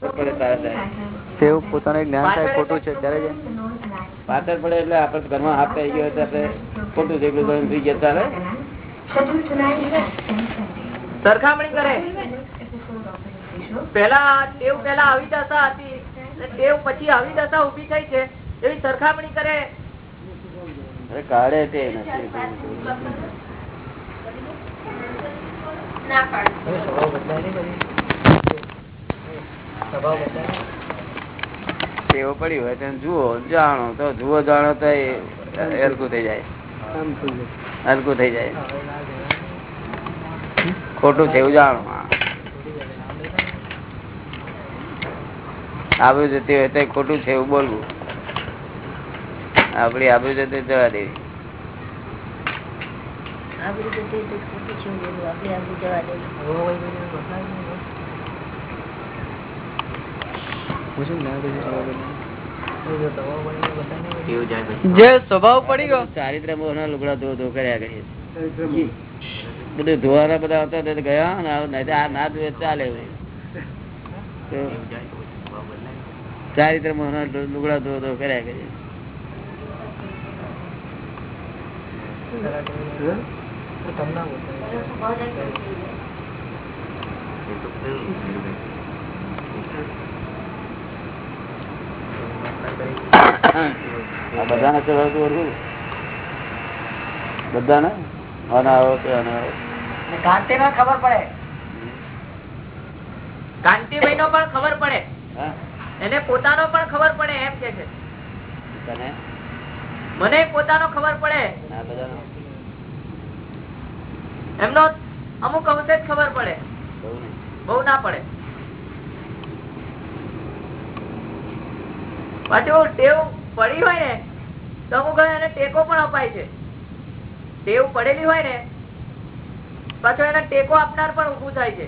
તેવું પોતાનું જ્ઞાન થાય ખોટું છે ત્યારે પાછળ પડે એટલે આપણે ઘરમાં હાથ થઈ ગયો આપણે ખોટું છે એટલું થઈ ગયા ચાલે. સરખામણી કરે. પેલા ટેવ પેલા આવી દશા હતી અને ટેવ પછી આવી દશા ઊભી થઈ છે એવી સરખામણી કરે. અરે કાઢે તે નથી. ટેવો પડી હોય તેને જુઓ જાણો તો જુઓ જાણો તો એ હલકું થઈ જાય. હલકું થઈ જાય. ખોટું થયું જાણો. હા. જતી હોય તો ખોટું છે એવું બોલવું. આપડી આબરૂ જતી જવા દેવી. આબરૂ જતી ખોટું છે એવું બોલવું. આપણે આબરૂ જવા દેવી. જે સ્વભાવ પડી ગયો. ચારિત્ર મોહના લુગડા ધો ધો કર્યા કરીએ. બધું ધોવાના બધા આવતા હતા ગયા આ નહીં તો આ ના ધોવે ચાલે ચારિત્ર મોહના લુગડા ધો ધો કર્યા કરીએ. આ બધાને ચલાવતું ઓળખું બધાને? અનાવો કે અનાવો કાંતિ નો ખબર પડે. કાંતિભાઈ નો પણ ખબર પડે. એને પોતાનો પણ ખબર પડે એમ કે છે. મને પોતાનો ખબર પડે. એમનો અમુક અંશે જ ખબર પડે. બહુ ના પડે. પાછું ટેવ પડી હોય ને તો અમુક એને ટેકો પણ અપાય છે. ટેવ પડેલી હોય ને પાછો એને ટેકો આપનાર પણ ઉભું થાય છે.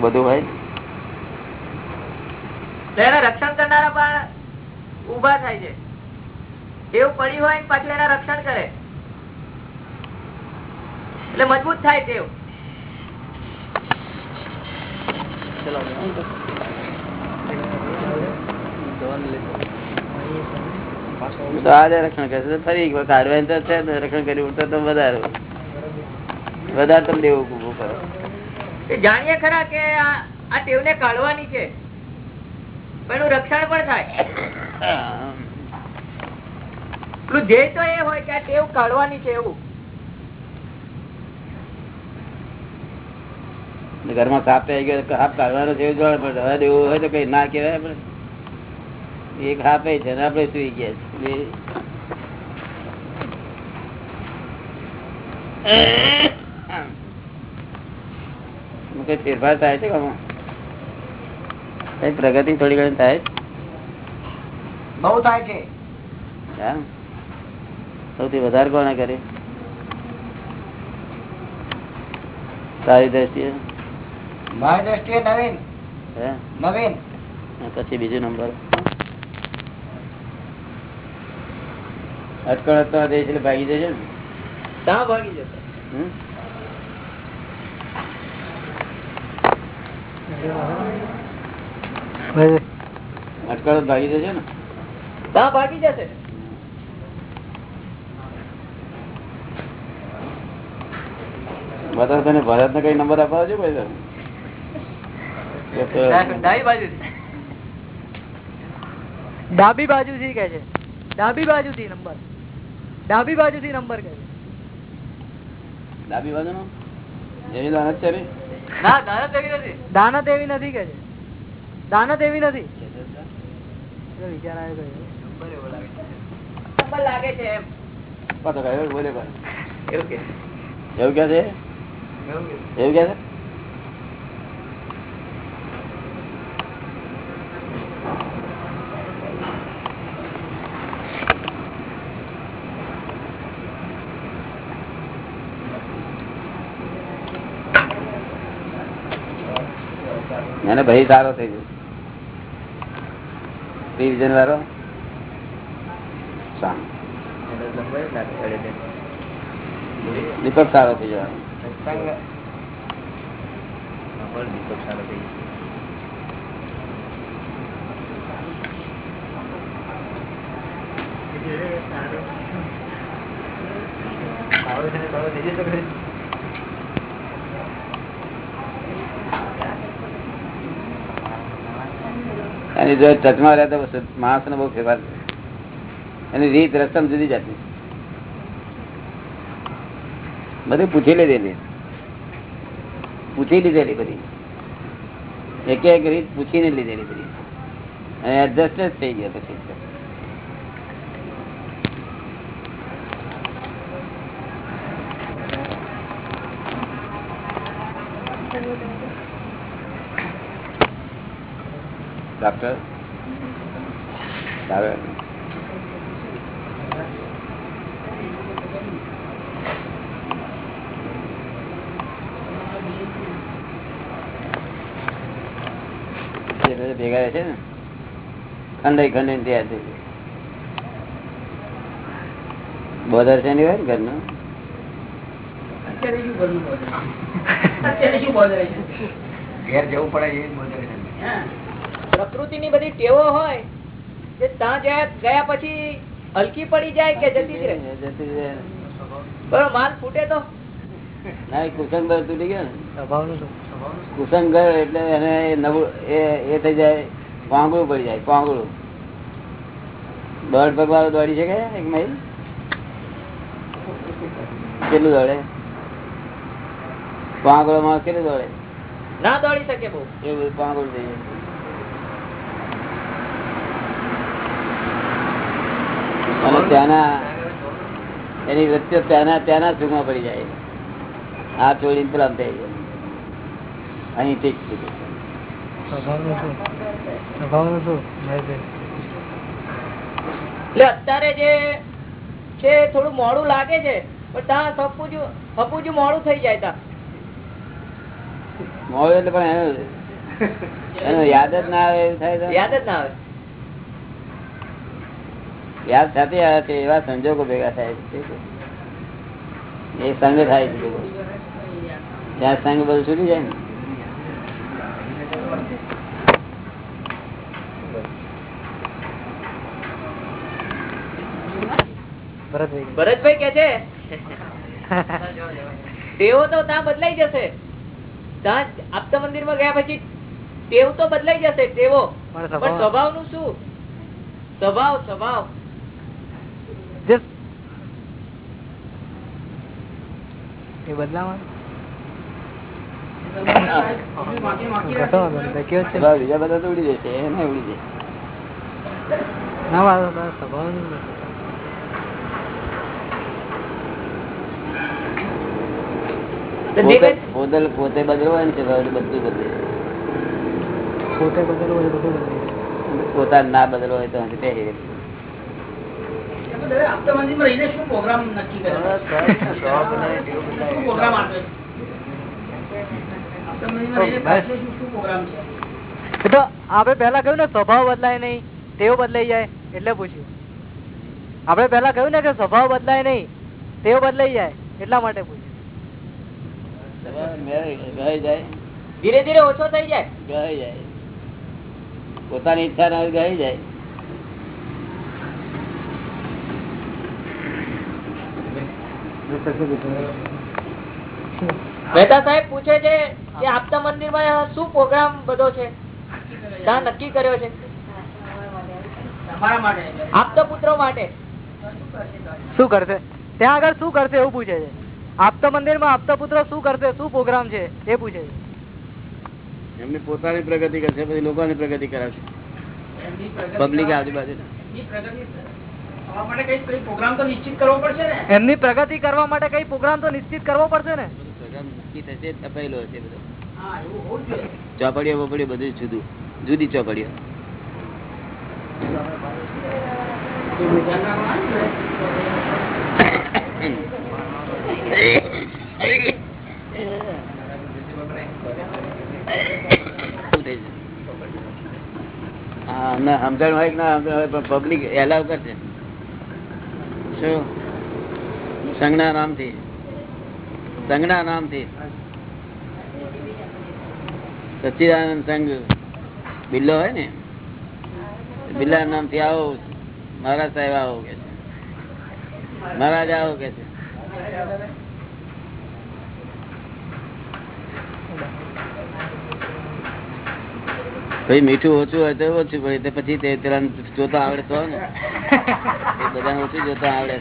બધું. હોય એના રક્ષણ કરનારા પણ ઊભા થાય છે. ટેવ પડી હોય પાછું એના રક્ષણ કરે. એટલે મજબૂત થાય ટેવ રક્ષણ કરશે. ફરી કાઢવાની તો છે રક્ષણ કરી ઉઠતો તો વધારે. વધારે તમે દેવું ઉભું કરો. જાણીએ ખરા કે આ આ ટેવને કાઢવાની છે. પણ એનું રક્ષણ પણ થાય. પેલું ધ્યેય તો એ હોય કે આ ટેવ કાઢવાની છે એવું. ઘરમાં સાપ થઈ ગયો સાપ કાઢવાનો છે પણ દેવું હોય તો કઈ ના કહેવાય પણ. એક સાપે છે ને આપણે સુઈ ગયા છે. ફેરફાર થાય છે ઘરમાં કઈ પ્રગતિ થોડી ઘણી થાય? બહુ થાય છે. હા? સૌથી વધારે કોને કરી? તારી દ્રષ્ટિએ? મારી દ્રષ્ટિએ નવીન. નવીન. પછી બીજો નંબર. અટકળ અટકળ દે છે એટલે ભાગી જશે ને? ક્યાં ભાગી જશે? હમ? અટકણ ભાગી જશે ને? ક્યાં ભાગી જશે? બધા તને ભરત ને કઈ નંબર આપવા છો ભાઈ ડાબી બાજુ ડાબી બાજુ થી કે છે. ડાબી બાજુ થી નંબર. ડાબી બાજુ થી નંબર કે ડાબી બાજુ નો એવી દાનત છે ના? દાનત એવી નથી. દાનત એવી નથી કે છે. દાનત એવી નથી. વિચાર આવ્યો. નંબર લાગે છે. એમ. પાછો કયો? બોલે ભાઈ. એવું કે એવું ક્યાં છે? એવું ક્યાં છે એને ભાઈ સારો થઈ ગયો રિવિઝન વાળો શાંત એને લંબાઈ લાગે અડે તે. દીપક સારો થઈ જવાનો એની જો ટચમાં રહેતા તો માણસ ને બહુ ફેરફાર. એની રીત રસમ જુદી જાતી બધી પૂછી લીધેલી. પૂછી લીધેલી બધી. એક એક રીત પૂછીને લીધેલી બધી. અને એડજસ્ટ જ થઈ ગયો પછી. ડોક્ટર ભેગા રહે છે ને? ખંડાઈ ખંડાઈ ત્યાં છે. બોધર છે નહીં હોય ને ઘરનું? પ્રકૃતિ ની બધી ટેવો હોય જે ત્યાં જ્યાં ગયા પછી હલકી પડી જાય કે જતી જ રહે. જતી રહે. બરોબર માલ ફૂટે તો? ના કુસંગ તૂટી ગયો ને. સ્વભાવ શું કુસંગ એટલે એને નવું એ થઈ જાય પાંગળું પડી જાય પાંગળું. દોઢ પગ વાળો દોડી શકે એક મહિલ કેટલું દોડે? પાંગળો માં કેટલું દોડે? ના દોડી શકે બહુ. એવું પાંગળું થઈ જાય. અને ત્યાંના એની વચ્ચે ત્યાંના ત્યાંના સુખમાં પડી જાય. આ છોડીને પેલા થઈ જાય અહીં ઠીક છે. અત્યારે જે છે થોડું મોડું લાગે છે પણ ત્યાં સપુજું સપુજું મોડું થઈ જાય ત્યાં. મોડું એટલે પણ એનું યાદ જ ના આવે એવું થાય યાદ જ ના આવે. યાદ સાથે આવે છે એવા સંજોગો ભેગા થાય છે એ સંગ થાય છે ત્યાં સંગ બધું છૂટી જાય ને. ભરતભાઈ કે છે. તેઓ તો ત્યાં બદલાઈ જશે. ત્યાં આપતા મંદિરમાં ગયા પછી ટેવ તો બદલાઈ જશે ટેવો પણ સ્વભાવ સ્વભાવનું શું? સ્વભાવ સ્વભાવ. એ છે? બીજા બધા તો ઉડી જશે એને ઉડી જાય ના વાંધો નહીં. સ્વભાવનું શું? તો જે પોતે પોતે- બદલવો ને સ્વભાવ બધું બદલે પોતે બદલવું હોય બધું ના બદલવો હોય તો આપણે પેલા કહ્યું ને સ્વભાવ બદલાય નહીં તેઓ બદલાઈ જાય એટલે પૂછ્યું. આપડે પેલા કહ્યું ને કે સ્વભાવ બદલાય નહીં તેઓ બદલાઈ જાય એટલા માટે પૂછ્યું સ્વભાવ મેળ ગઈ જાય ધીરે ધીરે ઓછો થઈ જાય. ગઈ જાય. પોતાની ઈચ્છા ના ગઈ જાય. મહેતા સાહેબ પૂછે છે કે આપતા મંદિરમાં શું પ્રોગ્રામ બધો છે? ત્યાં નક્કી કર્યો છે? આપતા પુત્રો માટે. શું કરશે? ત્યાં આગળ શું કરશે એવું પૂછે છે. આપતા મંદિરમાં આપતા પુત્ર શું કરશે શું પ્રોગ્રામ છે એ પૂછે એમની પોતાની પ્રગતિ કરશે પછી લોકોની પ્રગતિ કરાવશે. પબ્લિક આજુબાજુ. એમની પ્રગતિ કરવા માટે કઈ પ્રોગ્રામ તો નિશ્ચિત કરવો પડશે ને? થશે હશે બધો. ચોપડીઓ બપડીઓ બધું જુદું. જુદી ચોપડીઓ. Thank અમને સમજણ હોય કે ના સંઘ. બિલ્લો હોય ને? બિલ્લા નામથી આવો. મહારાજ સાહેબ આવો કે છે. મહારાજ આવો કે છે. ભાઈ મીઠું ઓછું હોય તો ઓછું પડે તો પછી તે પેલા જોતા આવડે તો ને એ બધાને ઓછું જોતા આવડે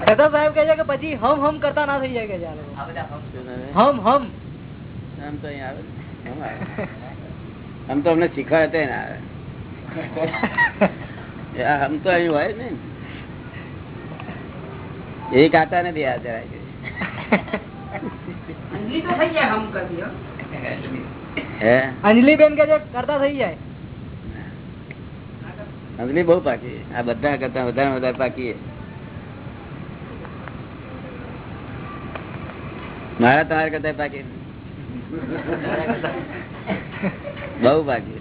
દાદા સાહેબ કહે છે કે પછી હમ હમ કરતા ના થઈ જાય કે છે આ લોકો. હમ હમ આમ તો અહીં આવે ને. આમ તો અમને શીખવાડે ના આવે. એ આમ તો અહીં હોય ને એ કાતા નથી આ જરાય. કે. બેન કે છે કરતા થઈ જાય. અંજલિ બહુ પાકી. આ બધા કરતા વધારે વધારે પાકી મારા તમારા કરતા પાકી બહુ ભાગ્ય.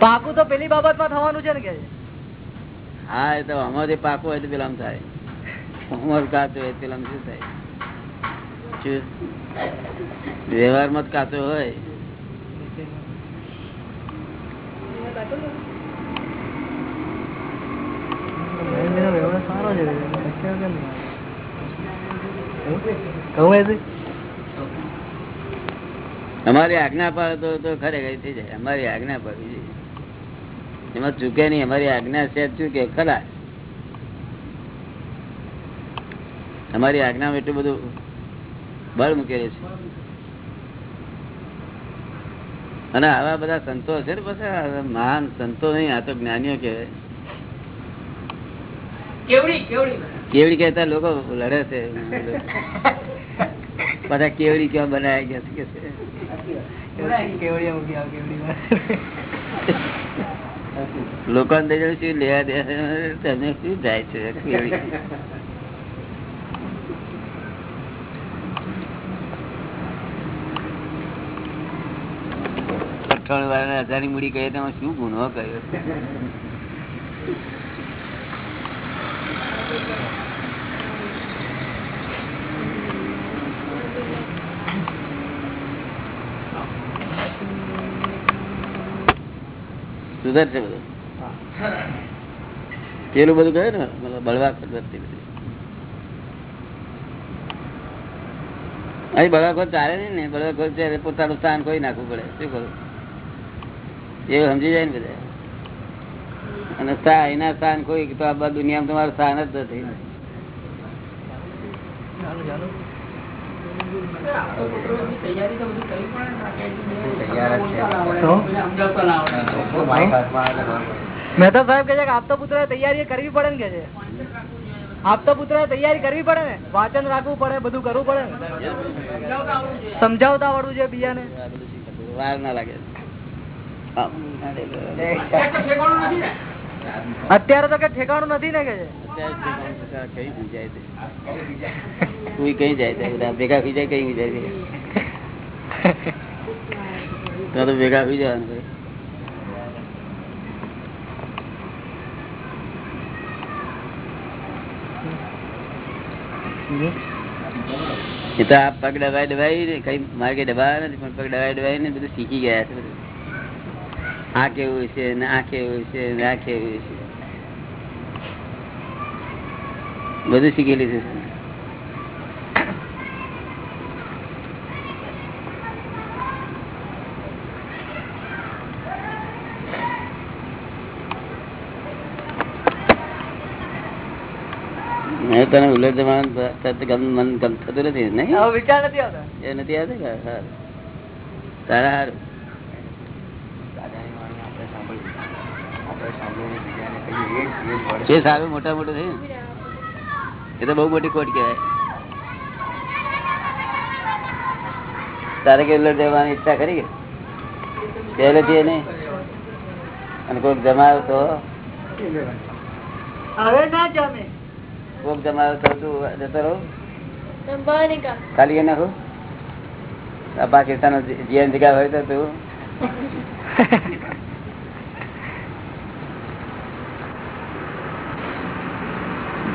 પાકું તો પેલી બાબતમાં થવાનું છે ને કે? હા એ તો અમારે પાકું હોય તો પેલા થાય. અમાર કાચો કાચો હોય. અમારી આજ્ઞા પાડે તો ખરેખર થઈ જાય. અમારી આજ્ઞા પાડવી એમાં ચૂકે નહીં. અમારી આજ્ઞા છે ચૂકે. ખરા અમારી આજ્ઞામાં એટલું બધું બળ મૂકેલું છે. અને આવા બધા સંતો છે ને પછી મહાન સંતો નહીં આ તો જ્ઞાનીઓ કહેવાય. કેવડી કહેતા લોકો લડે છે. બધા કેવડી કેવા બનાયા ગયા છે લોકો અંદર શું લેવા દે તમને શું જાય છે? કેવડી? અઠવાડિયું વાળાને હજારની મૂડી કહીએ તો શું ગુનો કર્યો? સુધરશે બધું? પેલું બધું કહે ને બળવા સુધરતી બધી. અહીં બળવાખોર ચાલે નહીં ને, બળવાખોર ચાલે, પોતાનું સ્થાન કોઈ નાખવું પડે. શું કરું? એવું સમજી જાય ને બધા. અને એના સ્થાન કોઈ તો આ દુનિયામાં તમારું સ્થાન જ નથી. મહેતા સાહેબ કે છે કે આપતો પુત્ર તૈયારી કરવી પડે ને કે છે. આપતો પુત્ર તૈયારી કરવી પડે ને? વાંચન રાખવું પડે બધું કરવું પડે સમજાવતા આવડવું છે બીજાને વાર ના લાગે. અત્યારે તો કે ઠેકાણું નથી ને કે છે અત્યારે ઠેકાણું કઈ બી જાય છે. કોઈ કઈ જાય છે, બધા ભેગા થઈ જાય, કઈ બી જાય છે તો તો ભેગા થઈ જવાનું ભાઈ. એ તો આ પગ દબાઈ દબાઈ ને કઈ મારે કઈ દબાવ્યા નથી, પણ પગ દબાઈ દબાઈ ને બધું શીખી ગયા છે બધું આ કેવું છે ને આ કેવું છે ને આ કેવું છે? બધું શીખેલી છે. મેં તને જવાનું તરત ગમ મન ગમ થતું નથી નહીં વિચાર નથી આવતા. એ નથી આવતી તારા હારું. એ સારું મોટા મોટું થયું એ તો બહુ મોટી કોટ કહેવાય. તારે કેટલો જવાની ઈચ્છા કરી પહેલેથી એને અને કોઈક જમાયો તો હવે ના જમે. કોઈક તો તું જતો રહો? ખાલી નાખું? પાકિસ્તાન જીવન જગ્યા હોય તો તું.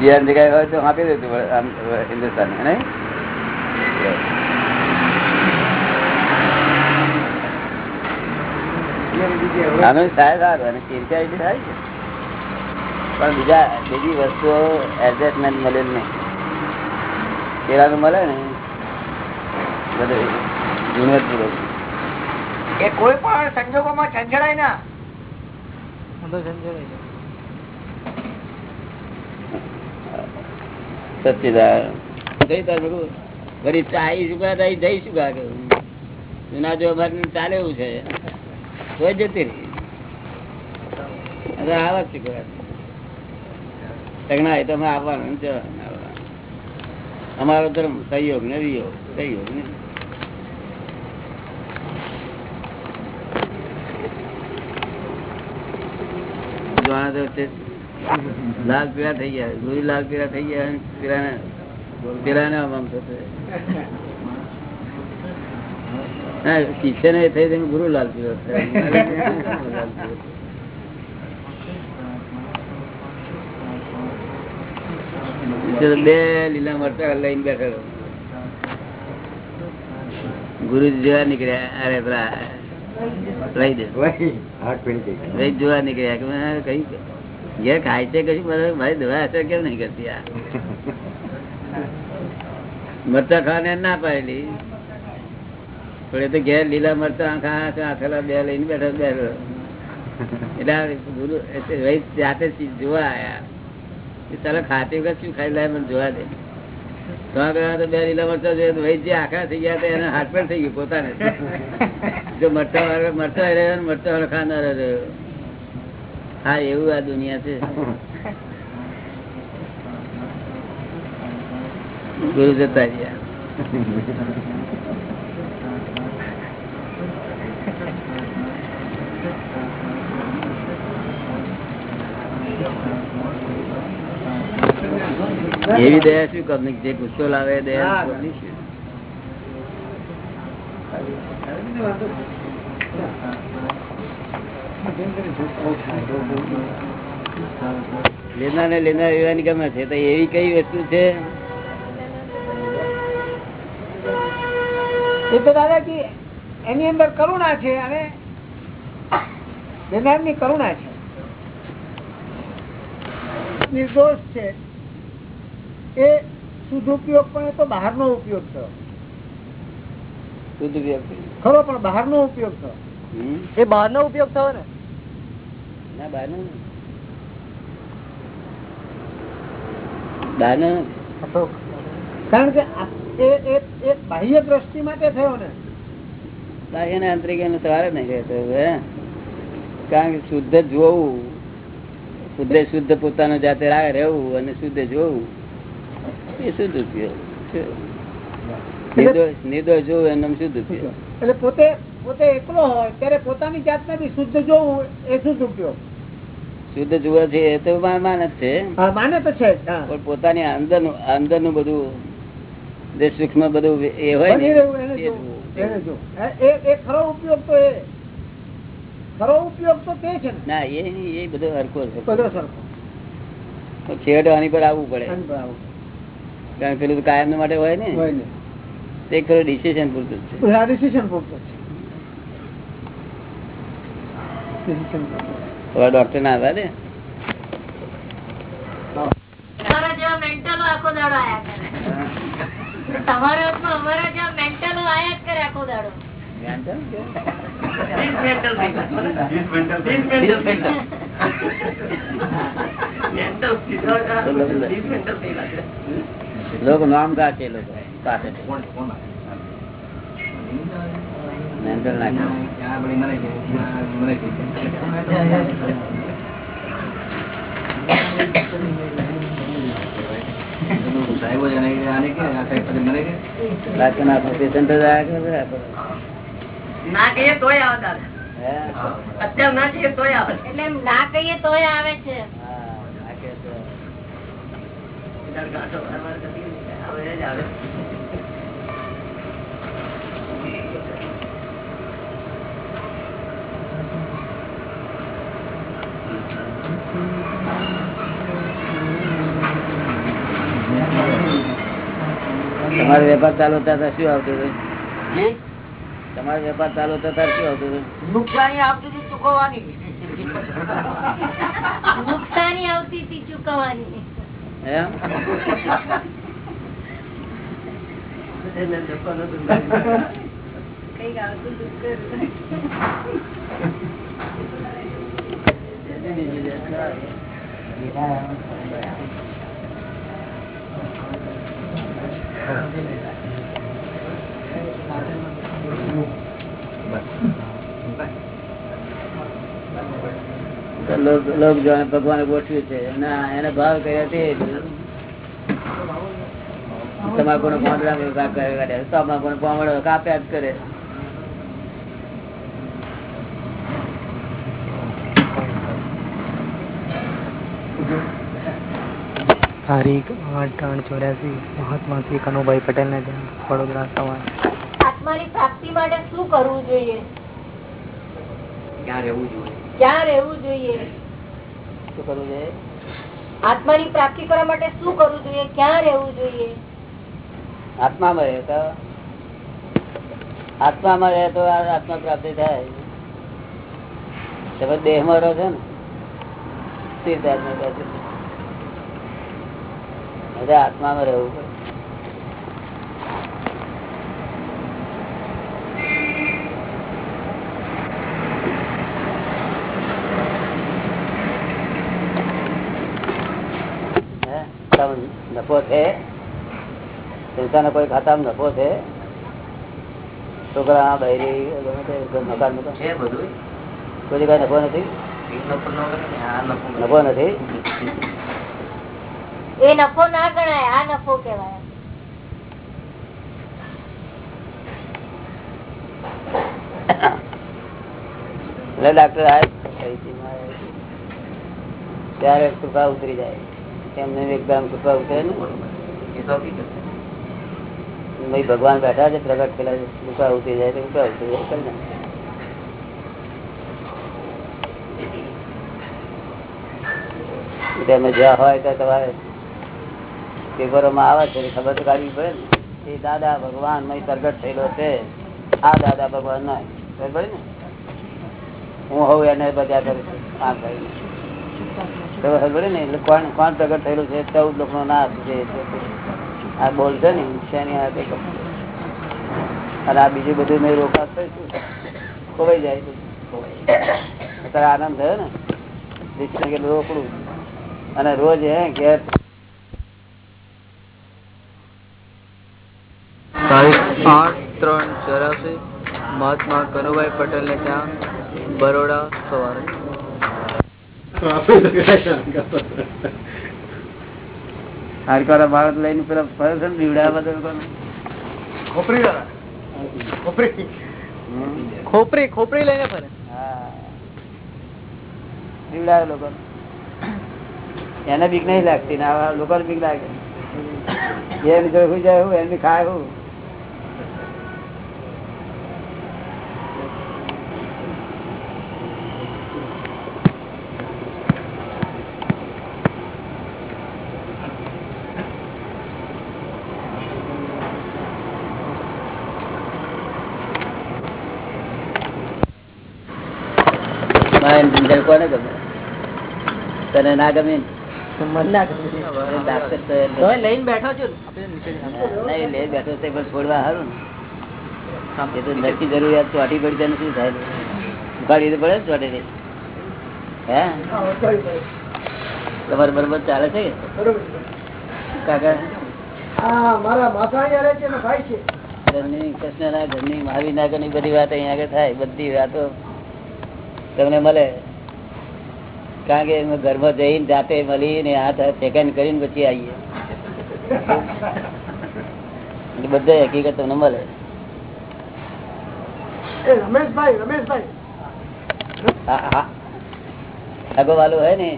જીવન જગ્યાએ હોય તો આપી દે આમ હિન્દુસ્તાન ને આનું થાય સારું અને સિન્સિયરિટી થાય છે. પણ બીજા બીજી વસ્તુઓ એડજસ્ટમેન્ટ મળે નહીં. પેલાનું મળે ને બધું ઝીણવટપૂર્વક એ કોઈ પણ સંજોગોમાં ઝંઝડાય ના. ઊંધો સમજાય છે. સચિદાન ચાઈ જો ચાલે એવું છે. તમે આવવાનું અમારો ધર્મ સહયોગ ને વિયોગ. સહયોગ ને. જોવાના તો તે લાલ પીળા થઈ ગયા. ગુરુ લાલ પીળા થઈ ગયા પેલાને પેલાને આમ થશે. થઈ તેને ગુરુ લાલ પીળો બે લીલા મરચા લઈને બેઠેલો. ગુરુજી જેવા નીકળ્યા. અરે પેલા લઈ દે. જોવા નીકળ્યા કે કઈ ઘેર ખાય છે કશું મારી દવા અસર કેમ નહીં કરતી આ? મરચા ખાવાને ના પાડેલી પણ એ તો ઘેર લીલા મરચા આખા આખેલા બે લઈને બેઠો બેઠો. એટલે જોવા આવ્યા તારે ખાતે વખત શું ખાઈ લાય, મને જોવા દે. તો બે લીલા મરચા જોઈએ ભાઈ જે આખા થઈ ગયા હતા એને હાથ પર થઈ ગયું પોતાને. જો મરચા વાળા મરચા રહ્યો મરચા વાળો ખાનારો રહ્યો. હા એવું આ દુનિયા છે. ગુરુ જતા રહ્યા એવી દયા શું કમ જે ગુસ્સો લાવે દયા શું? લેનાર ને લેનાર એવાની ગમે છે તો એવી કઈ વસ્તુ છે? એ તો દાદાજી એની અંદર કરુણા છે અને દેનારની કરુણા છે. નિર્દોષ છે. એ શુદ્ધ ઉપયોગ પણ એ તો બહારનો ઉપયોગ થયો. ખરો પણ બહારનો ઉપયોગ થયો. એ એ બહારનો ઉપયોગ થયો ને? ના બહારનું બહારનું કારણ કે એ એ- એ બાહ્ય દ્રષ્ટિ માટે થયો ને. બાહ્યના આંતરિક એનો સવારે નહીં રહેતો કારણ કે શુદ્ધ જોવું શુદ્ધે શુદ્ધ પોતાનો જાતે રાહ રહેવું અને શુદ્ધ જોવું એ શુદ્ધ ઉપયોગ. નિર્દોષ નિર્દોષ જોવું એનો શુદ્ધ ઉપયોગ એટલે પોતે પોતે એકલો હોય ત્યારે પોતાની જાતને બી શુદ્ધ જોવું એ શુદ્ધ ઉપયોગ શુદ્ધ જોવા છે એ તો માને જ છે. માને તો છે પણ પોતાની અંદર અંદરનું બધું જે સૂક્ષ્મ બધું એ હોય એ ખરો ઉપયોગ તો એ ખરો ઉપયોગ તો તે છે ના. એ એ બધો હરકો છે. બધો સરખો. છેવટે આની પર આવવું પડે. કારણ કે પેલું કાયમ માટે હોય ને. તે ખરો ડિસિઝન પૂરતું છે. બધા પૂરતું છે Decision પૂરતો. હવે ડોક્ટર ના આવ્યા ને તમારા જેવા મેન્ટલો આખો દાડો આયા કરે તમારા હાથમાં અમારા જેવા મેન્ટલો આયા જ કરે આખો દાડો. લોકો નામ કાઢે લોકો પાસે ના કહીએ તોય આવતા અત્યારે ના કહીએ તોય આવે. એટલે ના કહીએ તોય આવે છે. ના કહીએ તો તમારો વેપાર ચાલુ હતા ત્યારે શું આવતું હતું? તમારો વેપાર ચાલુ હતા ત્યારે શું આવતું હતું? નુકસાની આવતી હતી ચૂકવવાની. નુકસાની આવતી હતી ચૂકવવાની. એમ કંઈક આવતું હતું તો ભગવાને ગોઠવ્યું છે. ના એને ભાવ કર્યા તે તમાકુ નો પાંદડો કાપ્યા જ કરે. તારીખ આઠ ત્રણ ચોર્યાસી મહાત્મા શ્રી કનુભાઈ પટેલ ને ત્યાં વડોદરા સવાર. આત્માની પ્રાપ્તિ માટે શું કરવું જોઈએ? ક્યાં રહેવું જોઈએ? ક્યાં રહેવું જોઈએ? શું કરવું જોઈએ? આત્માની પ્રાપ્તિ કરવા માટે શું કરવું જોઈએ? ક્યાં રહેવું જોઈએ? આત્મામાં રહે તો? આત્મામાં રહે તો આત્મા પ્રાપ્તિ થાય. તમે દેહમાં રહો છો ને? સ્થિર આત્મા પ્રાપ્તિ એટલે આત્મામાં રહેવું નફો છે? સંસ્થાનો કોઈ ખાતામાં નફો છે? છોકરા ગમે મકાન મકાન છે બધું કોઈ જગ્યાએ નફો નથી? નફો નથી? એ નફો ના ગણાય આ નફો કેવાય ડોક્ટર ત્યારે કૃપા ઉતરી જાય. એમને એકદમ કૃપા ઉતરે ને. ભાઈ ભગવાન બેઠા છે પ્રગટ પેલા કૃપા ઉતરી જાય તો કૃપા ઉતરી જાય કરી નાખે. જ્યાં હોય ત્યાં તમારે પેપરોમાં આવે છે ખબર કાઢવી પડે ને. એ દાદા ભગવાન પ્રગટ થયેલો છે. આ દાદા ભગવાન ના ખબર ને? હું હોઉં એને બધા કરું છું કોણ પ્રગટ થયેલું છે? ચૌદ લોકો નો છે આ બોલ છે ને આ અને આ બીજું બધું મેં રોકાશ ખોવાઈ જાય અત્યારે આનંદ થયો ને? દીક્ષા રોકડું. અને રોજ હે ઘેર તારીખ આઠ ત્રણ ચોરાસી મહાત્મા કનુભાઈ પટેલ ને ત્યાં બરોડા સવારે હાડકારા ભારત લઈને પેલા ફરે છે ને લોકોને. ખોપરી ખોપરી. લઈને ફરે. હા. દીવડા લોકો. એને બીક નહીં લાગતી ને આવા લોકોને બીક લાગે. એમ જોઈ જાય હું ખાય હું. કોને ગમે? તને ના ગમે? ને? લઈને બેઠો છું નહીં, બેઠો તે પણ છોડવા હારું એ તો નક્કી જરૂરિયાત ચોટી પડી તેને શું થાય? ઉખાડી પડે ને ચોટે હે? તમારે બરોબર ચાલે છે કે? કાકા? ઘરની કૃષ્ણના ઘરની ઘરની બધી વાત અહીંયા આગળ થાય. બધી વાતો તમને મળે. કારણ કે એમાં ઘરમાં જઈને જાતે મળીને હાથ સેકન્ડ કરીને પછી આવીએ. બધે હકીકત તમને મળે. રમેશભાઈ રમેશભાઈ. હોય ને?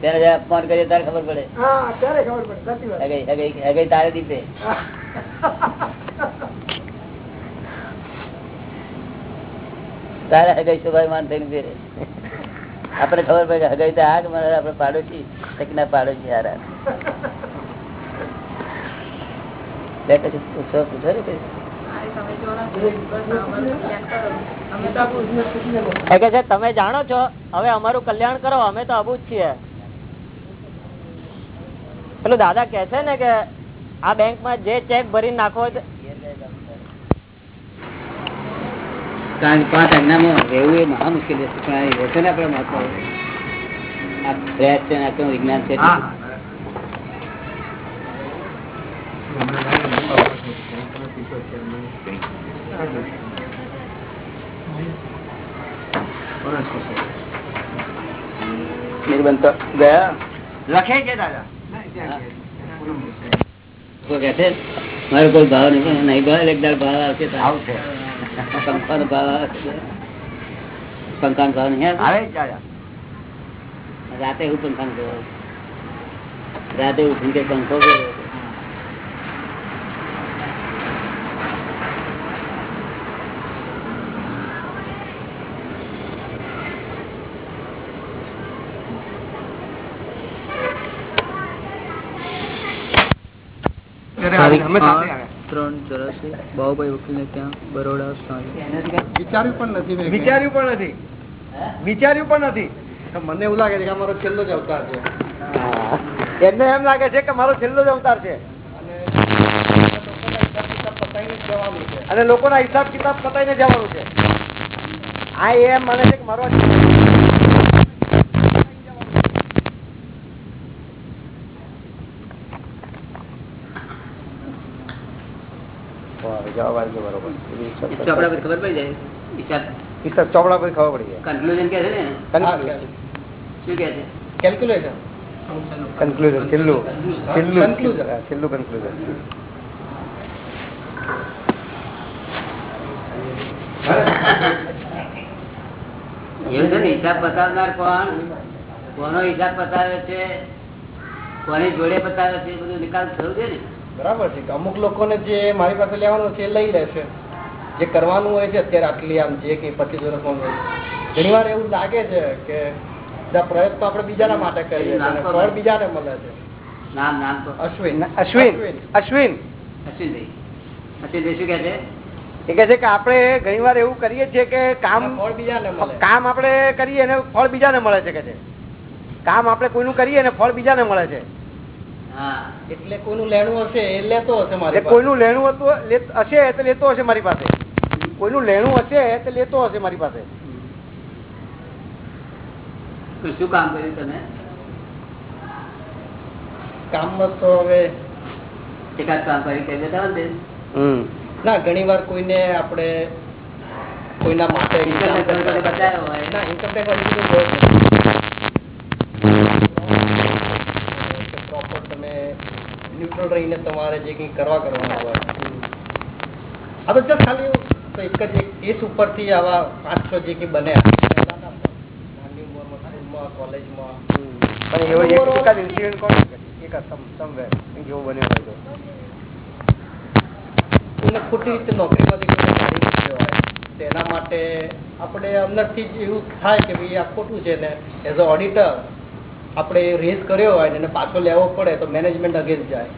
ત્યારે જયારે અપમાન કરીએ ત્યારે ખબર પડે. તારે દીપે. તારે હગઈ સુભાઈ માન થઈને ઊભી આપણે ખબર પડે હગાઈ તો આગ મળે આપડે પાડોશી ના પાડોશી હારા તમે જાણો છો, હવે અમારું કલ્યાણ કરો, અમે તો અબુ જ છીએ. પેલું દાદા કે છે ને કે આ બેંકમાં જે ચેક ભરી નાખો હોય તો- કારણ કે પાંચ આજ્ઞામાં રહેવું એ મહા મુશ્કેલ છે પણ આ રહેશે ને આપણે મહત્વ? આ પ્રયાસ છે ને આટલું વિજ્ઞાન છે? નિર્બંધ તો ગયા? લખે છે દાદા. કોઈ કહે છે? મારો કોઈ ભાવ નહીં નહીં ભાવ એક દાડ ભાવ આવશે તો. આવશે પંખાનો ભાવ પંખાનો ભાવ નહીં? આવે રાતે હું પંખાનો ગયો રાતે ઉઠી કે પંખો ગયો ત્રણ ચોરાસી બાહુભાઈ વકીલ ને ત્યાં બરોડા વિચાર્યું પણ નથી વિચાર્યું પણ નથી. વિચાર્યું પણ નથી. મને એવું લાગે છે કે અમારો મારો છેલ્લો જ અવતાર છે. એમને એમ લાગે છે કે મારો છેલ્લો જ અવતાર છે. અને લોકોના હિસાબ કિતાબ પતાવીને જવાનું છે. આ એમ મને છે કે મારો જવાબ આવી ગયો બરોબર ચોપડા પર ખબર પડી જાય? હિસાબ હિસાબ ચોપડા પર ખબર પડી જાય. કન્ક્લુઝન કે છે ને? શું કે છે? કેલ્ક્યુલેશન કન્ક્લુઝન છેલ્લું. છેલ્લું. છેલ્લું કન્ક્લુઝન એવું છે ને હિસાબ બતાવનાર કોણ? કોનો હિસાબ બતાવે છે? કોની જોડે બતાવે છે? બધું નિકાલ થયું છે ને? બરાબર છે અમુક લોકોને જે મારી પાસે લેવાનું છે એ લઈ લેશે જે કરવાનું હોય છે અત્યારે આટલી આમ જે કે પચીસ વર્ષમાં હોય ઘણી વાર એવું લાગે છે કે પ્રયત્નો આપણે બીજાના માટે કરીએ ફળ બીજાને મળે છે. નામ નામ અશ્વિન. અશ્વિન. અશ્વિન. અશ્વિનભાઈ. અશ્વિનભાઈ શું કે છે? એ કહે છે કે આપણે ઘણી વાર એવું કરીએ છીએ કે કામ ફળ બીજાને મળે. કામ આપણે કરીએ અને ફળ બીજાને મળે છે કે છે. કામ આપણે કોઈનું કરીએ અને ફળ બીજાને મળે છે. એટલે કોઈનું લેણું હશે એ લેતો હશે મારી કોઈનું લેણું હતું હશે તો લેતો હશે મારી પાસે. કોઈનું લેણું હશે તો લેતો હશે મારી પાસે. શું કામ કર્યું તમે? કામમાં તો હવે એકાદ કામ કરી કે બતાવો ને ના ઘણી વાર કોઈને આપણે કોઈના માટે ઇન્કમ ટેક્સ વાળું બીજું બહુ છે. Proper તમે neutral રહીને તમારે જે કંઈ કરવા કરવાના હોય. આ તો ખાલી તો એક જ એક કેસ ઉપરથી આવા પાંચ છ જે કંઈ બને. નાની ઉંમરમાં સ્કૂલમાં કોલેજમાં. પણ એવો એકાદ ઇન્સિડન્ટ કોણ એકાદ સમવેર જેવો બન્યો હોય તો. કોઈને ખોટી રીતે નોકરીમાંથી કોઈને કાઢી મૂક્યો હોય. તેના માટે આપણે અંદરથી જ એવું થાય કે ભાઈ આ ખોટું છે ને એઝ અ ઓડિટર આપણે રેસ કર્યો હોય ને પાછો લેવો પડે તો મેનેજમેન્ટ અગેન્સ્ટ જાય.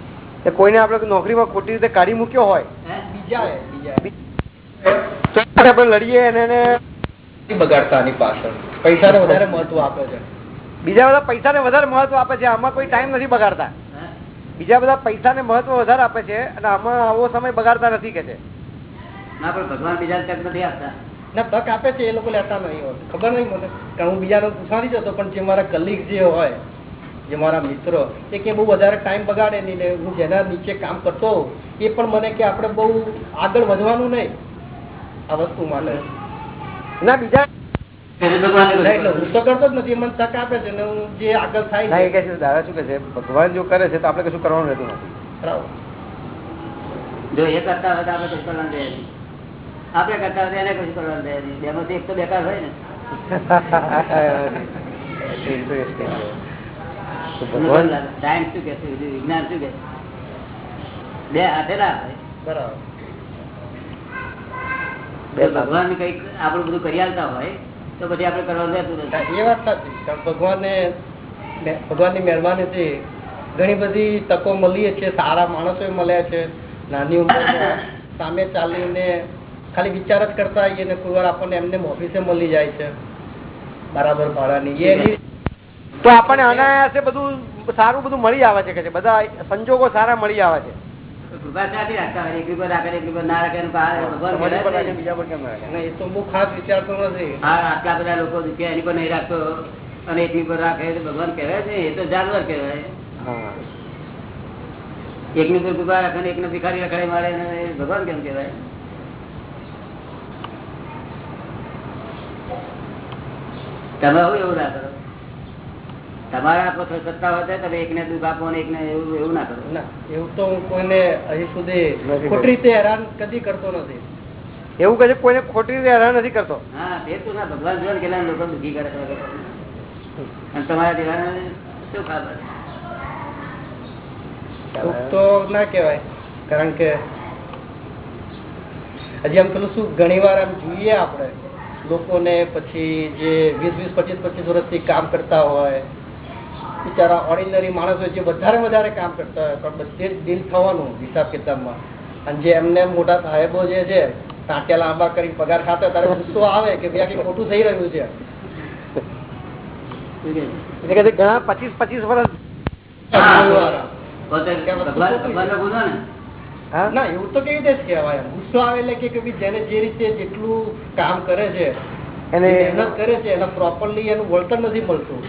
કોઈને આપણે નોકરીમાં ખોટી રીતે કાઢી મૂક્યો હોય? બીજા આપણે લડીએ અને એને બગાડતા આની પાછળ. પૈસાને વધારે મહત્વ આપે છે. બીજા બધા પૈસાને વધારે મહત્વ આપે છે. આમાં કોઈ ટાઈમ નથી બગાડતા. બીજા બધા પૈસાને મહત્વ વધારે આપે છે અને આમાં આવો સમય બગાડતા નથી કે છે. ના પણ ભગવાન બીજા તક નથી આપતા. ના તક આપે છે એ લોકો લેતા નહીં હોત ખબર નહીં મને કારણ હું બીજાનો પૂછવા નહીં જતો પણ જે મારા કલીગ જે હોય જે મારા મિત્રો એ કે બહુ વધારે ટાઈમ બગાડે નહીં ને હું જેના નીચે કામ કરતો એ પણ મને કે આપણે બહુ આગળ વધવાનું નહીં આ વસ્તુ માને ના બીજા એટલે ભગવાનને ના, એટલે હું તો કરતો જ નથી મને તક આપે છે ને હું જે આગળ થાય છે. દાદા શું કહે છે? ભગવાન જો કરે છે તો આપણે કશું કરવાનું રહેતું નથી. જો એ કરતા આપણે કરતા હોય એને કશું કરવાનું દે નહીં. બેમાંથી એક તો બેકાર હોય ને. ભગવાન સાયન્સ શું કે વિજ્ઞાન શું કે બે હાથે ના બરાબર. ભગવાન કંઈક આપણું બધું કરી આલતા હોય તો પછી આપણે કરવાનું રહેતું નથી. એ વાત સાચી કારણ ભગવાનને મે- ભગવાનની મહેરબાનીથી ઘણી બધી તકો મળીએ છે. સારા માણસો મળ્યા છે. નાની ઉંમરમાં સામે ચાલીને ખાલી વિચાર જ કરતા આવીએ ને કોઈ વાર આપણને એમને ઓફિસે મળી જાય છે. બરાબર ભાડાની. એ એની તો આપણને અનાયાસે બધું સારું બધું મળી આવે છે કે છે? બધા સંજોગો સારા મળી આવે છે. કૃપા હોય એકલી પર રાખે પર ના રાખે એનું કારણ ભગવાન કેમ કેવાય વિચારતો નથી હા આટલા બધા લોકો દુખ્યા એની પર નહીં રાખતો અને એકલી પર રાખે તો ભગવાન કહેવાય છે એ તો જાનવર કહેવાય હા. એકની પર કૃપા રાખે ને એકને ભિખારી રખડાઈ મારે ને એ ભગવાન કેમ કહેવાય તમે આવું એવું ના કરો. તમારા પાસે સત્તા હોય તો તમે એકને દુઃખ આપો ને એકને એવું એવું ના કરો. ના એવું તો હું કોઈને હજી સુધી ખોટી રીતે હેરાન કદી કરતો નથી. એવું કહે છે કોઈને ખોટી રીતે હેરાન નથી કરતો. હા એ તો ના ભગવાન જો કેટલા લોકો દુઃખી કરે અને તમારા દીવાને શું ખબર? તો ના કહેવાય કારણ કે હજી આમ પેલું શું ઘણી વાર આમ જોઈએ આપણે. લોકોને પછી જે વીસ વીસ પચીસ પચીસ વર્ષથી કામ કરતા હોય બિચારા ઓર્ડિનરી માણસો જે વધારે વધારે કામ કરતા હોય પણ બધે જ ડીલ થવાનું હિસાબ કિતાબમાં અને જે એમને મોટા સાહેબો જે છે ટાંટિયા લાંબા કરી પગાર ખાતા હોય ત્યારે ગુસ્સો આવે કે ભાઈ આખી ખોટું થઈ રહ્યું છે ઘણા પચીસ પચીસ વર્ષ ભગવાન ભગવાન ને? ના એવું તો કેવી રીતે કહેવાય? ગુસ્સો આવે એટલે કે જેને જે રીતે જેટલું કામ કરે છે એને મહેનત કરે છે એને પ્રોપરલી એનું વળતર નથી મળતું.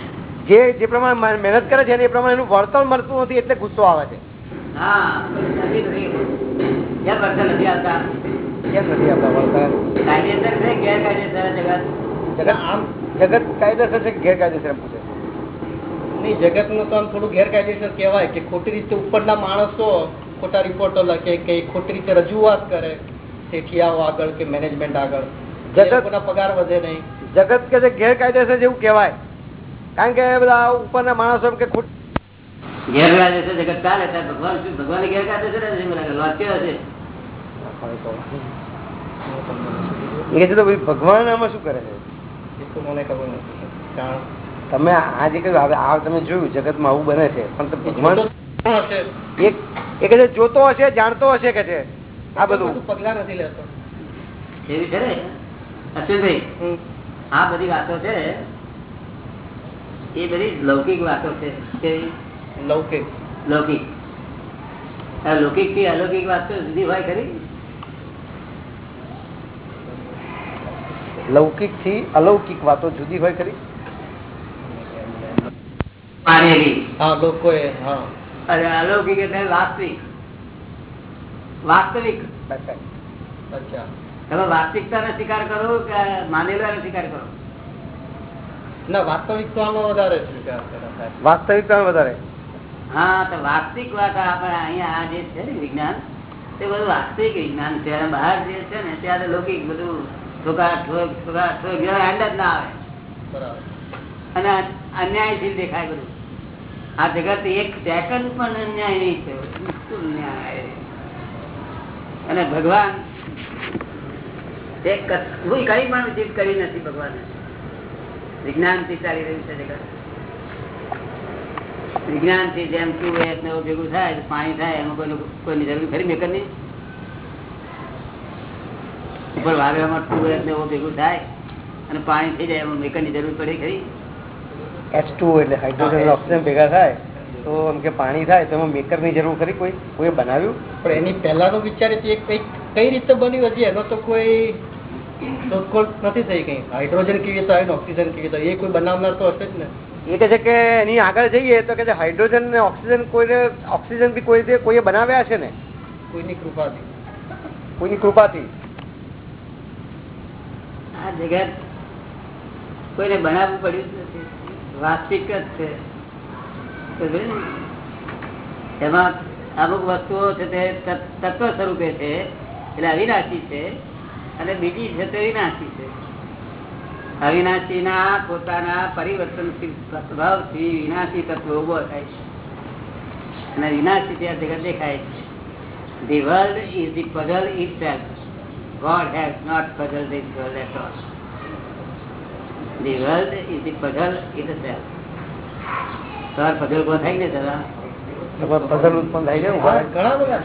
જે જે પ્રમાણે મહેનત કરે છે એ પ્રમાણે એનું વળતર મળતું નથી એટલે ગુસ્સો આવે છે. હા નથી નથી. નથી આવતા કેમ નથી આપતા વળતર? કાયદેસર છે ગેરકાયદેસર જગત? જગત આમ જગત કાયદેસર છે કે ગેરકાયદેસર પૂછે? નહીં જગતનું તો આમ થોડું ગેરકાયદેસર કહેવાય કે ખોટી રીતે ઉપરના માણસો ખોટા રિપોર્ટો લખે કે ખોટી રીતે રજૂઆત કરે શેઠિયાઓ આગળ કે મેનેજમેન્ટ આગળ. જગત- પગાર વધે નહીં. જગત કે જે ગેરકાયદેસર જેવું કહેવાય. કારણ કે બધા ઉપરના માણસો કે ખોટ ગેરકાયદેસર જગત ચાલે ભગવાન શું ગેરકાયદેસર આમાં શું કરે છે? એ તો મને ખબર નથી. કારણ તમે આજે કહ્યું હવે આ તમે જોયું જગતમાં આવું બને છે. પણ ભગવાન એ કે છે જોતો હશે જાણતો હશે કે છે? આ બધું. પગલા નથી લેતો. એવી છે ને? અશ્વિનભાઈ આ બધી વાતો છે એ બધી લૌકિક વાતો છે કે લૌકિક. લૌકિક. લૌકિકથી અલૌકિક વાત જુદી હોય ખરી? લૌકિકથી અલૌકિક વાતો જુદી હોય ખરી? હા લોકોએ હા. અને અલૌકિક એટલે વાસ્તવિક. વાસ્તવિક. અચ્છા. તમે વાસ્તવિકતાનો સ્વીકાર કરો કે સ્વીકાર કરો? ના વાસ્તવિકતાનો વધારે સ્વીકાર કરે. વાસ્તવિકતા વધારે? હા તો વાસ્તવિક વાત આપણે અહીંયા આ જે છે ને વિજ્ઞાન તે બધું વાસ્તવિક વિજ્ઞાન છે. અને બહાર જે છે ને ત્યારે લૌકિક બધું ઠોકા ઠોક ઠોકા ઠોક જ ના આવે. બરાબર. અને અન્યાયશીલ દેખાય બધું. આ જગત એક સેકન્ડ પણ અન્યાય નહીં થયો. બિલકુલ ન્યાય? અને ભગવાન કઈ પણ ચીજ કરી નથી ભગવાને. વિજ્ઞાનથી ચાલી રહ્યું છે જગત. વિજ્ઞાનથી જેમ શું ભેગું થાય પાણી થાય એમાં કોઈ કોઈની જરૂર ખરી મેકરની ઉપર વાગવામાં ટુ એવું ભેગું થાય, અને પાણી થઈ જાય, એમાં મેકરની જરૂર પડે ખરી. એચ ટુ એટલે હાઇડ્રોજન ઓક્સિજન ભેગા થાય તો એમ કે પાણી થાય તો એમાં મેકરની જરૂર કરી કોઈ કોઈ બનાવ્યું? પણ એની પહેલાનો વિચાર એ કઈ કઈ રીતે બન્યું હજી? એનો તો કોઈ શોધખોળ નથી થઈ કઈ. હાઇડ્રોજન કેવી રીતે આવ્યું ઓક્સિજન કેવી રીતે એ કોઈ બનાવનાર તો હશે જ ને. એ કહે છે કે એની આગળ જઈએ તો કે છે હાઇડ્રોજન ને ઓક્સિજન કોઈને ઓક્સિજન બી કોઈ રીતે કોઈએ બનાવ્યા છે ને? કોઈની કૃપાથી. કોઈની કૃપાથી? આ જગત કોઈને બનાવવું પડ્યું જ નથી. વાસ્તવિક જ છે. એમાં અમુક વસ્તુઓ છે તે તત્વ સ્વરૂપે છે, એટલે અવિનાશી છે, અને બીજી છે તે વિનાશી છે. અવિનાશી ના પોતાના પરિવર્તનશીલ સ્વભાવથી વિનાશી તત્વ ઊભો થાય છે. અને વિનાશી ત્યાં જગત દેખાય છે. The world is the puzzle puzzle self God has not puzzle this world at all. The world is the puzzle itself. તમારે puzzle ઊભો થાય ને દાદા પઝલ ઉત્પન્ન થાય છે ઘણા બધા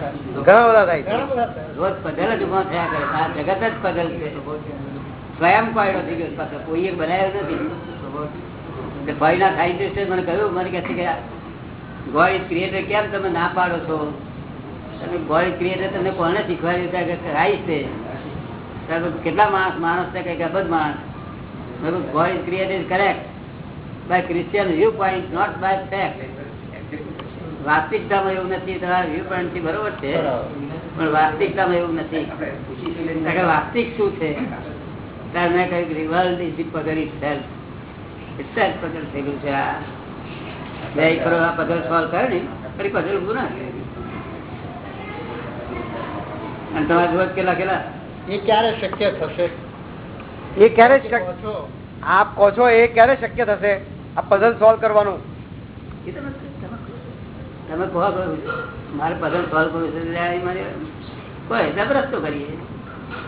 ઘણા બધા થાય ઘણા બધા થાય. રોજ puzzle જ ઊભો થયા કરે. આ જગત જ puzzle છે. સ્વયં કોયડો થઈ ગયો પાછો. કોઈએ બનાવ્યો નથી. એટલે સાયન્ટિસ્ટે મને કહ્યું. મને કહે છે કે ગોડ ઇઝ ક્રિએટર કેમ તમે ના પાડો છો? તમે ગોડ ક્રિએટર તમને કોને શીખવાડ્યું? કે રાઈસ છે. કેટલા માણસ માણસ છે કે અબજ માણસ. એવું નથી કે મેં વર્લ્ડ આ બે એક કરોડ આ પગલ અને તમારા જોત કેટલા કેટલા? એ ક્યારે શક્ય થશે? એ ક્યારે તમે કહો છો, આપ કહો છો એ ક્યારે શક્ય થશે? આ પઝલ સોલ્વ કરવાનું. તમે કહો મારે પઝલ સોલ્વ કરવું છે એટલે આ મારે કોઈ જબરસ્તો કરીએ.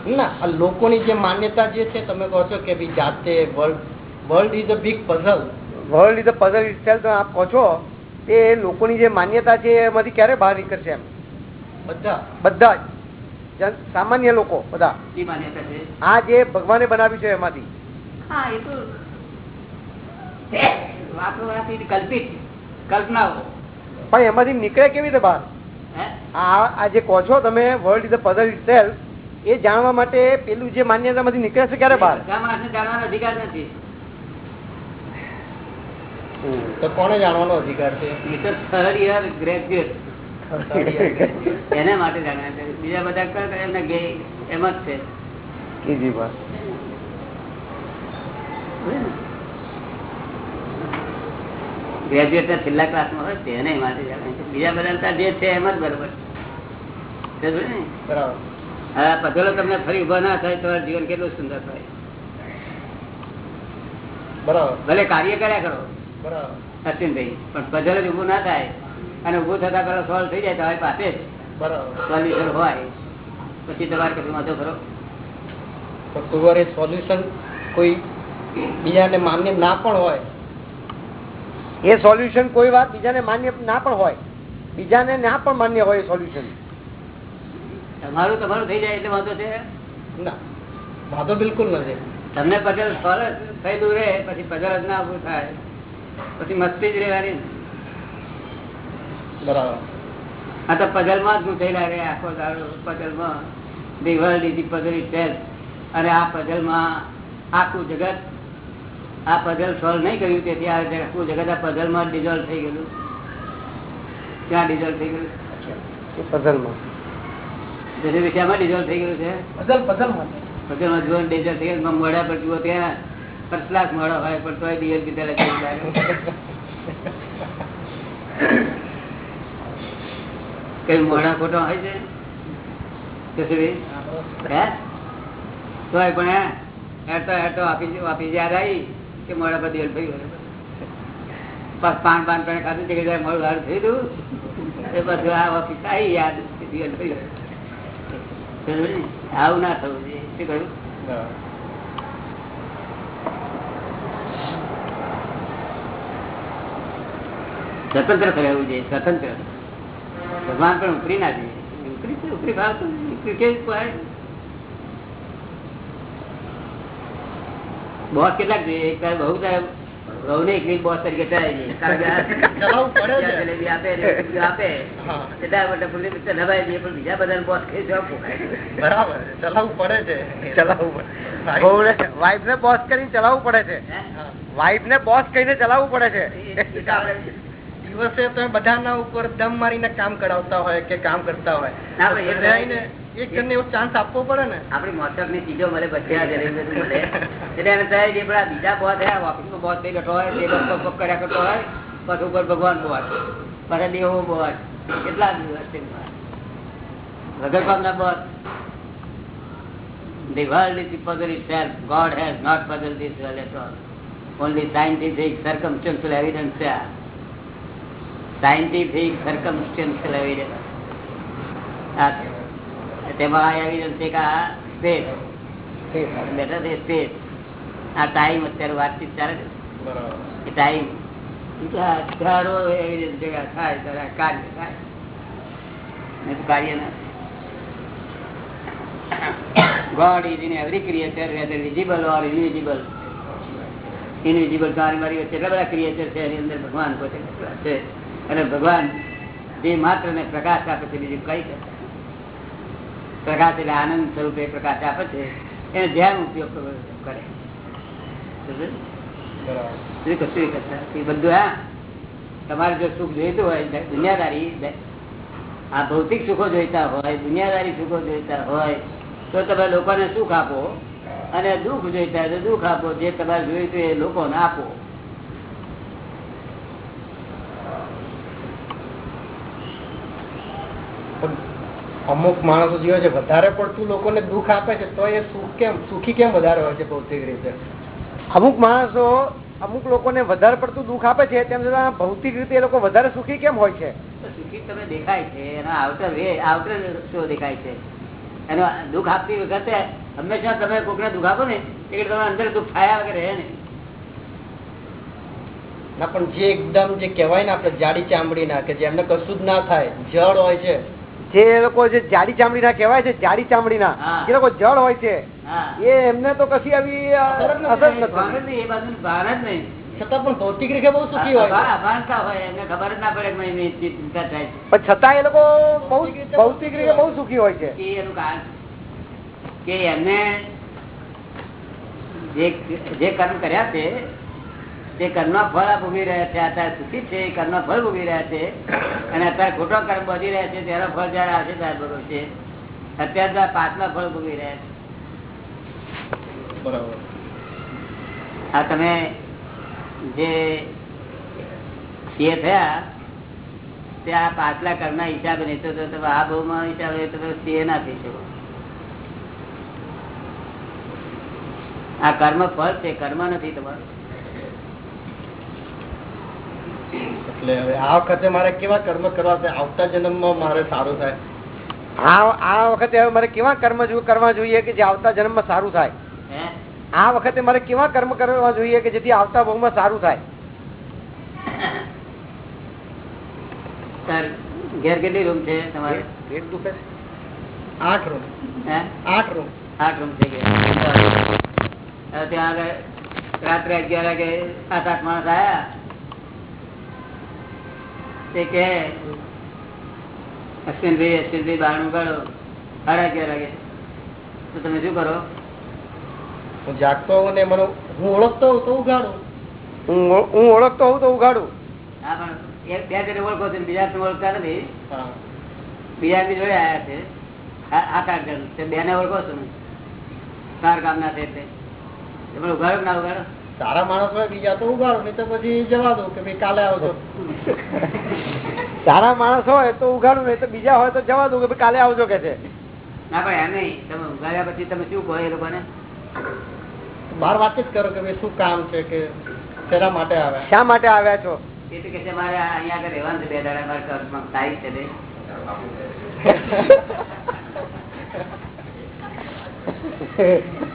ના આ લોકોની જે માન્યતા જે છે તમે કહો છો કે ભાઈ જાતે world world is a big puzzle world is puzzle itself તો આપ કહો છો તે લોકોની જે માન્યતા છે એમાંથી ક્યારે બહાર નીકળશે એમ? બધા. બધા જ. સામાન્ય લોકો બધા. માન્યતા આ જે ભગવાને બનાવ્યું છે એમાંથી. હા એ તો વાતો વાતી કલ્પિત કલ્પનાઓ. પણ એમાંથી નીકળે કેવી રીતે બહાર? આ આ જે કહો છો તમે વર્લ્ડ ઇઝ પઝલ ઇટસેલ્ફ એ જાણવા માટે પેલું જે માન્યતામાંથી નીકળે છે ક્યારે બહાર? જાણવાનો અધિકાર નથી. તો કોને જાણવાનો અધિકાર છે? ગ્રેજ્યુએટ. એને માટે જાણવા બીજા બધા એમને ગે એમ જ છે. કીધી વાત. ગ્રેજ્યુએટ ના છેલ્લા ક્લાસમાં હોય છે એને માટે જાણે બીજા બધા જે છે એમ જ બરોબર આ પધેલો તમને ફરી ઊભા ના થાય તમારું જીવન કેટલું સુંદર થાય. બરાબર. ભલે કાર્ય કર્યા કરો. બરાબર. સચિનભાઈ પણ પધેલો જ ઉભું ના થાય. અને ઊભો થતા પેલા સોલ્વ થઈ જાય તમારી પાસે સોલ્યુશન હોય. પછી તમારે કશું વાંધો ખરો? સુગર એ સોલ્યુશન કોઈ બીજાને માન્ય ના પણ હોય. એ સોલ્યુશન કોઈ વાત બીજાને માન્ય ના પણ હોય. બીજાને ના પણ માન્ય હોય સોલ્યુશન તમારું તમારું થઈ જાય એટલે વાંધો છે? ના. વાંધો બિલકુલ નથી. તમને પટેલ સોલ થઈ દૂર રહે પછી પટેલ જ ના ઉભું થાય. પછી મસ્તી જ રહેવાની. બરાબર. આ તો પઝલમાં જ ગૂંથેલા રહે આખો દાડો પઝલમાં the world is puzzle it અને આ પઝલમાં આખું જગત આ પઝલ સોલ્વ નહીં કર્યું તેથી આ આખું જગત આ પઝલમાં ડિઝોલ્વ થઈ ગયું ક્યાં ડિઝોલ્વ થઈ ગયું પઝલમાં ડિઝોલ્વ થઈ ગયું છે? પઝલ બદલમાં પઝલમાં જુઓ ડિઝોલ્વ થઈ ગયેલું. મોડા પર જુઓ ત્યાં ફર્સ્ટ ક્લાસ મોડા હોય પણ તોય પીધા લાગે કઈ મોડા ખોટા હોય છે? જસુભાઈ? પણ મોડા પર દિયલ થઈ પાન પાન પણ ખાધું તે સારું થઈ ગયું. આ ઓફિસ આવી યાદ દિયલ થઈ આવું ના થવું જોઈએ. શું કહ્યું? સ્વતંત્ર રહેવું જોઈએ, સ્વતંત્ર. ભગવાન પણ ઉતરી ના જઈએ ઉતરી છે ઉતરી ભાવ તો ઉતરી બોસ કેટલાક જોઈએ એક તારે બહુ બહુ ને એકલી બોસ તરીકે ચલાવી કે જલેબી આપે આપે હા. એટલા માટે પુલી પિક્ચર દબાઈ દઈએ પણ બીજા બધા બોસ જવા બરાબર ચલાવવું પડે છે. ચલાવવું પડે. વાઇફ ને બોસ કરીને ચલાવવું પડે છે. હે? વાઇફ ને બોસ કહીને ચલાવવું પડે છે. દિવસે તમે બધાના ઉપર દમ મારીને કામ કરાવતા હોય કે કામ કરતા હોય ના, પણ એ તો- બધાયને એક જણને એવો ચાન્સ આપવો પડે ને. આપણી મોટપની ચીજો મળે પછી આ જલેબી બધું મળે. એટલે એને થાય કે પેલા બીજા બોસ ઓફિસમાં બોસ થઈ બેઠો હોય ટેબલ પર કર્યા કરતો હોય પછી ઉપર ભગવાન બોસ પછી દેવો બોસ કેટલા વગર કામના boss The world is puzzle itself. God has not puzzled this world at all. Only scientific circumstantial evidence છે circumstantial evidence. આ છે. તેમાં આ evidence છે કે આ space. બેઠા છે space. આ ટાઈમ અત્યારે વાતચીત ચાલે છે time God is in every creature, whether visible or invisible. મારી વચ્ચે એટલા બધા ક્રિએચર છે એની અંદર ભગવાન પોતે છે અને ભગવાન જે માત્ર ને પ્રકાશ આપે છે, બીજું કઈ પ્રકાશ એટલે આનંદ સ્વરૂપે પ્રકાશ આપે છે, એને ધ્યાન ઉપયોગ કરે કશું કરતા બધું હા તમારે જો સુખ જોઈતું હોય, દુનિયાદારી, આ ભૌતિક સુખો જોઈતા હોય, દુનિયાદારી સુખો જોઈતા હોય, તો તમે લોકોને સુખ આપો. અને દુઃખ જોઈતા હોય તો દુઃખ આપો. જે તમારે જોઈતું એ લોકોને આપો પણ અમુક માણસો જીવે છે વધારે પડતું લોકોને દુઃખ આપે છે તો એ સુખ કેમ સુખી કેમ વધારે હોય છે ભૌતિક રીતે? અમુક માણસો અમુક લોકોને વધારે પડતું દુઃખ આપે છે તેમ છતાં ભૌતિક રીતે એ લોકો વધારે સુખી કેમ હોય છે? સુખી તમે દેખાય છે એનો આઉટર વે આઉટર શો દેખાય છે. એનો દુઃખ આપતી વખતે હંમેશા તમે કોકને દુઃખ આપો ને એટલે તમે અંદર દુઃખ થયા વગર રહે ને. ના પણ જે એકદમ જે કહેવાય ને આપણે જાડી ચામડી ના કે જેમને કશું જ ના થાય જળ હોય છે જે લોકો જે જાડી ચામડી ના કહેવાય છે જાડી ચામડી ના એ લોકો જળ હોય છે એ એમને તો કશી આવી અસર નથી. ભાન જ નહીં, છતાં પણ ભૌતિક રીતે બહુ સુખી હોય. છે હોય એમને ખબર જ ના પડે કે ચિંતા થાય પણ છતાં એ લોકો બહુ ભૌતિક રીતે બહુ સુખી હોય છે. એનું કારણ કે એમને જે જે કર્મ કર્યા છે તે કર્મના ફળ ભોગવી રહ્યા છે અત્યારે સુખી છે એ કર્મના ફળ ભોગવી રહ્યા છે અને અત્યારે ખોટો કર્મ વધી રહ્યા છે ત્યારે ફળ જયારે આવશે ત્યારે ભોગવશે અત્યારે તો આ પાછલા ફળ ભોગવી રહ્યા છે. બરાબર. આ તમે જે એ થયા તે આ પાછલા કર્મના હિસાબે નહીં તો તમે આ બહુમાં હિસાબે તમે તે ના થઈ શકો. આ કર્મ ફળ છે કર્મ નથી તમારું. એટલે હવે આ વખતે મારે કેવા કર્મ કરવા છે? આવતા જન્મમાં મારે સારું થાય. આ આ વખતે હવે મારે કેવા કર્મ કરવા જોઈએ કે જે આવતા જન્મમાં સારું થાય? આ વખતે મારે કેવા કર્મ કરવા જોઈએ કે જેથી આવતા બહુમાં સારું થાય? ઘેર કેટલી રૂમ છે તમારે? આઠ રૂમ. હે? આઠ રૂમ. આઠ રૂમ થઈ ગયા. ત્યાં આગળ રાત્રે અગિયાર વાગે સાત આઠ માણસ આયા. તે કે અશ્વિનભાઈ અશ્વિનભાઈ બારણું કાઢો સાડા અગિયાર વાગે તો તમે શું કરો? હું જાગતો હોઉં ને મને હું ઓળખતો હોઉં તો ઉગાડું. હું હું ઓળખતો હોઉં તો ઉગાડું. હા પણ એક બે જણે ઓળખો છો ને બીજા તમે ઓળખતા નથી. હા. બીજા બી જોડે આવ્યા છે. આ- આઠ આઠ જણ બે ને ઓળખો છો ને? ચાર કામના થાય એટલે. ઉઘાડો ના ઉઘાડો સારા માણસ હોય બીજા તો ઉગાડો નહીં તો પછી જવા દઉં કે ભાઈ કાલે આવજો. સારા માણસ હોય તો ઉગાડું નહીં તો બીજા હોય તો જવા દઉં કે ભાઈ કાલે આવજો કે છે. ના ભાઈ એમ નહીં. તમે ઉગાડ્યા પછી તમે શું કહો એ લોકોને? બહાર વાતચીત કરો કે ભાઈ શું કામ છે કે શેના માટે આવ્યા? શા માટે આવ્યા છો? એ તો કે છે મારે અહીંયા આગળ રહેવાનું છે બે દાડા મારે કર્મમાં તારીખ છે તે.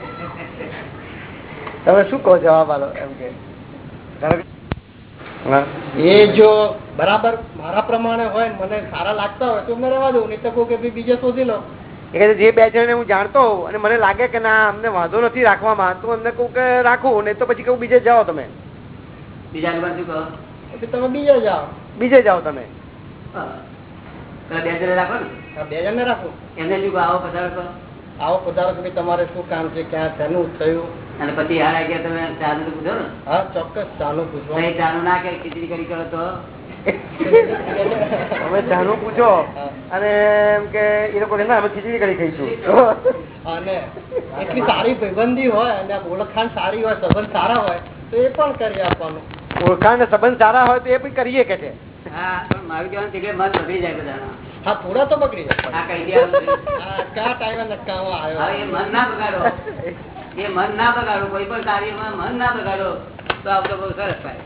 તમે શું કહો જવાબ આલો એમ કે. એ જો બરાબર મારા પ્રમાણે હોય મને સારા લાગતા હોય તો મને રહેવા દઉં નહીં તો કે બીજે શોધી લો. જે બે જણને હું જાણતો હોઉં અને મને લાગે કે ના અમને વાંધો નથી રાખવામાં તો અમને કહું કે રાખું નહીં તો પછી કહું બીજે જાઓ તમે. બીજા શું કહો? તમે બીજે જાઓ. બીજે જાઓ તમે. બે જણ રાખો ને? બે જણને રાખો. એમને શું આવો પધારો આવો પધારો કે તમારે શું કામ છે ક્યાં શેનું થયું? અને પછી હાર ગયા તમે ચા નું પૂછો ને. હા ચોક્કસ ચાલુ પૂછવા. નહીં ચા નું ના કે ખીચડી કરી કરો તો. તમે જાણું પૂછો. અને એમ કે એ લોકો ના અમે ખીચડી કરી ખાઈશું. અને એટલી સારી ભાઈબંધી હોય અને ઓળખાણ સારી હોય સંબંધ સારા હોય તો એ પણ કરી આપવાનું. ઓળખાણ ને સંબંધ સારા હોય તો એ પણ કરીએ કે છે? હા પણ મારું કહેવાનું કે મન જાય બધાના. હા પૂરા તો પકડી જાય આ કહી દે ટાઈમે નકામો હવે એ મન ના બગાડો. એ મન ના બગાડો કોઈ પણ કાર્યમાં મન ના બગાડો તો આ બહુ સરસ થાય.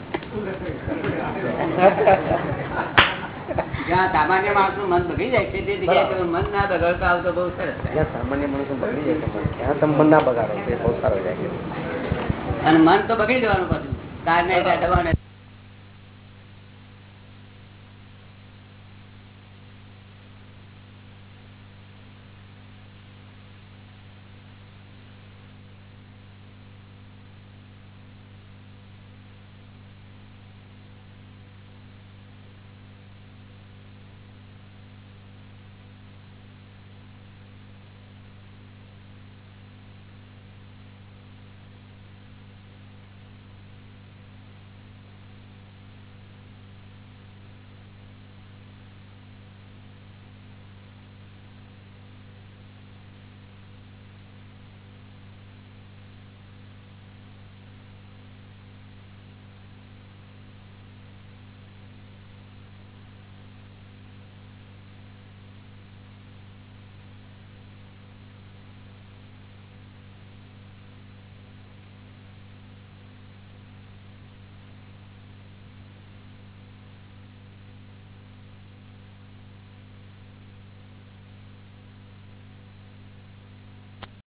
જ્યાં સામાન્ય માણસનું મન બગડી જાય છે તે જગ્યાએ તમે મન ના બગાડો તો આ બહુ સરસ થાય. જ્યાં સામાન્ય માણસો બગડી જાય છે ત્યાં તમે મન ના બગાડો તે બહુ સારું જાય અને મન તો બગડી દેવાનું પાછું. કાર ને દબાણ